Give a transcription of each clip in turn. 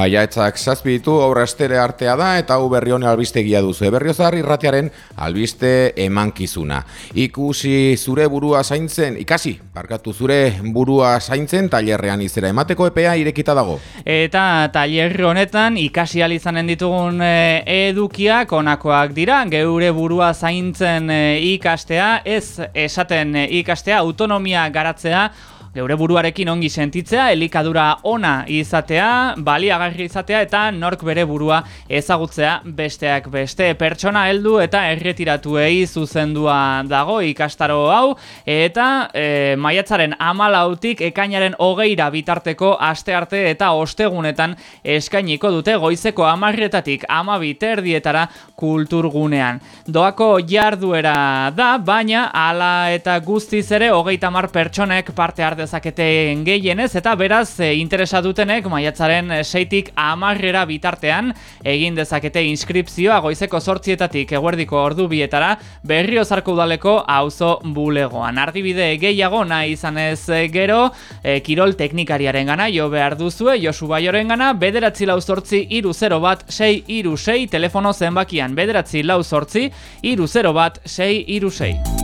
Maiatzak zazpi ditu aurra estere artea da eta hau berri honi albistegia duzu. Berriozar irratiaren albiste emankizuna. Ikusi zure burua zaintzen, ikasi, barkatu zure burua zaintzen, tailerrean izera emateko epea irekita dago. Eta tailerri honetan ikasi izanen ditugun e, edukiak onakoak dira, geure burua zaintzen e, ikastea, ez esaten e, ikastea, autonomia garatzea, geure buruarekin ongi sentitzea, elikadura ona izatea, baliagarri izatea eta nork bere burua ezagutzea besteak beste. Pertsona heldu eta erretiratuei zuzendua dago ikastaro hau eta e, maiatzaren amalautik ekainaren hogeira bitarteko aste arte eta ostegunetan eskainiko dute goizeko amarretatik amabiter dietara kulturgunean. Doako jarduera da, baina ala eta guztiz ere hogeita mar pertsonek parte hartu dezakete gehienez eta beraz e, interesa dutenek maiatzaren seitik amarrera bitartean egin dezakete inskripzioa goizeko sortzietatik eguerdiko ordu bietara berrio zarko udaleko auzo bulegoan. Ardibide gehiago nahi izan ez gero e, kirol teknikariaren gana jo behar duzue Josu Baioren gana bederatzi lau sortzi iru zero bat sei iru sei telefono zenbakian bederatzi lau sortzi iru zero bat sei iru sei.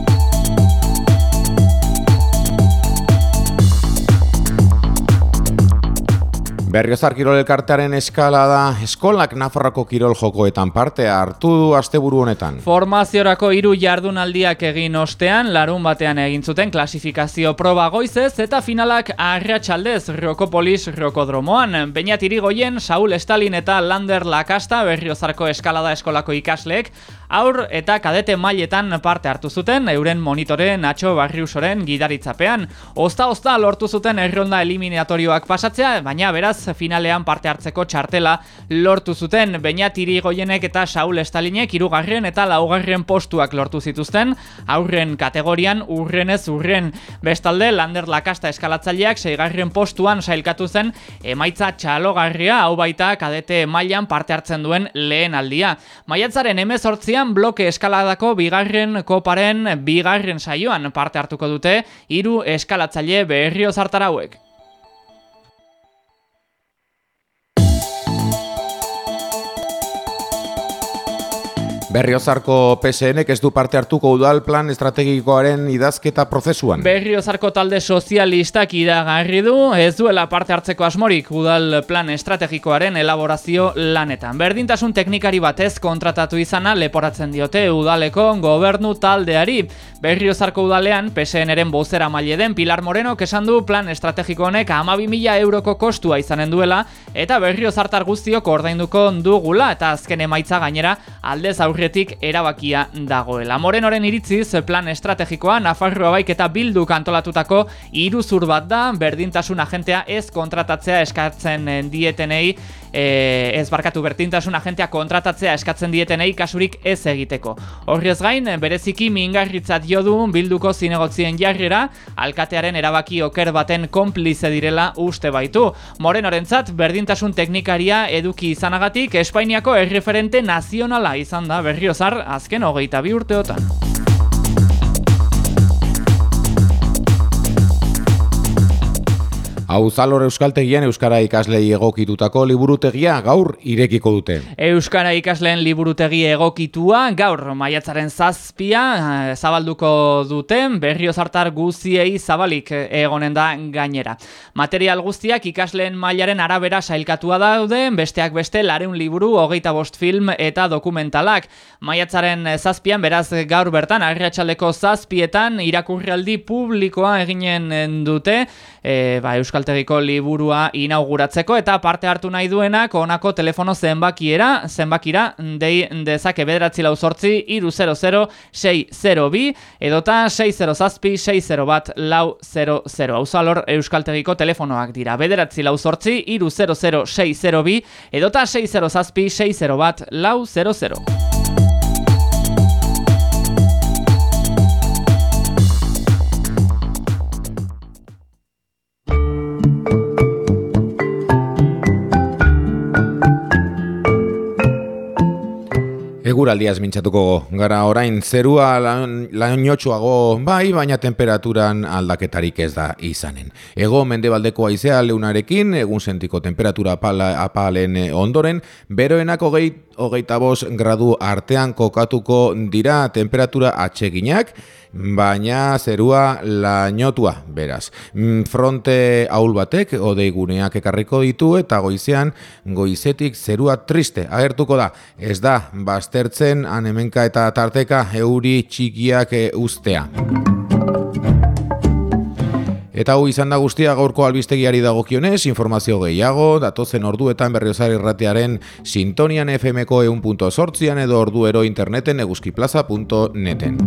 Berriozar Kirol Elkartearen eskala da eskolak Nafarroko Kirol jokoetan parte hartu du asteburu honetan. Formaziorako hiru jardunaldiak egin ostean, larun batean egin zuten klasifikazio proba goizez eta finalak arratsaldez Rokopolis Rokodromoan. Beñat Irigoyen, Saul Stalin eta Lander Lakasta Berriozarko eskalada eskolako ikasleek aur eta kadete mailetan parte hartu zuten euren monitore Nacho Barriusoren gidaritzapean. Osta-osta lortu zuten erronda eliminatorioak pasatzea, baina beraz finalean parte hartzeko txartela lortu zuten Beñatiri Goienek eta Saul Estalinek irugarren eta laugarren postuak lortu zituzten aurren kategorian urrenez urren bestalde Lander Lakasta eskalatzaileak seigarren postuan sailkatu zen emaitza txalogarria hau baita kadete mailan parte hartzen duen lehen aldia. Maiatzaren emezortzian bloke eskaladako bigarren koparen bigarren saioan parte hartuko dute hiru eskalatzaile berrio zartarauek. Berriozarko PSNek ez du parte hartuko udal plan estrategikoaren idazketa prozesuan. Berriozarko talde sozialistak iragarri du, ez duela parte hartzeko asmorik udal plan estrategikoaren elaborazio lanetan. Berdintasun teknikari batez kontratatu izana leporatzen diote udaleko gobernu taldeari. Berriozarko udalean PSNren bozera maile den Pilar Moreno kesan du plan estrategiko honek 12.000 euroko kostua izanen duela eta Berriozartar guztiok ordainduko dugula eta azken emaitza gainera aldez aurre aurretik erabakia dagoela. Morenoren iritziz plan estrategikoa Nafarroa baik eta bildu kantolatutako iruzur bat da, berdintasun agentea ez kontratatzea eskatzen dietenei, e, ez barkatu berdintasun agentea kontratatzea eskatzen dietenei kasurik ez egiteko. Horrez gain, bereziki mingarritzat jodu bilduko zinegotzien jarrera, alkatearen erabaki oker baten konplize direla uste baitu. Morenorentzat berdintasun teknikaria eduki izanagatik Espainiako erreferente nazionala izan da berriozar azken hogeita bi urteotan. Hau zalor euskaltegian Euskara ikaslei egokitutako liburutegia gaur irekiko dute. Euskara ikasleen liburutegi egokitua gaur maiatzaren zazpia eh, zabalduko duten berrio zartar guziei zabalik egonen da gainera. Material guztiak ikasleen mailaren arabera sailkatua daude, besteak beste lareun liburu, hogeita bost film eta dokumentalak. Maiatzaren zazpian beraz gaur bertan, arriatxaldeko zazpietan irakurrialdi publikoa eginen dute, e, ba, Euskaltegiko liburua inauguratzeko eta parte hartu nahi duenak honako telefono zenbakiera, zenbakira dei dezake bederatzi lau sortzi iru 00 602 edota 60 zazpi 60 bat lau 00. Hau Euskaltegiko telefonoak dira. Bederatzi lau sortzi iru 00 602 edota 60 zazpi 60 bat lau 00. Eguraldiaz mintzatuko gara orain zerua lainotxuago bai, baina temperaturan aldaketarik ez da izanen. Ego mendebaldeko aizea leunarekin, egun sentiko temperatura apala, apalen ondoren, beroenako gehi hogeita gradu artean kokatuko dira temperatura atseginak, baina zerua lainotua, beraz. Mm, fronte ahul batek, odeiguneak ekarriko ditu, eta goizean, goizetik zerua triste, agertuko da, ez da, baztertzen, anemenka eta tarteka, euri txikiak e, ustea. Eta hau izan da guztia gaurko albistegiari dagokionez, informazio gehiago, datozen orduetan berriozar irratearen sintonian fmko eun edo orduero interneten eguzkiplaza.neten.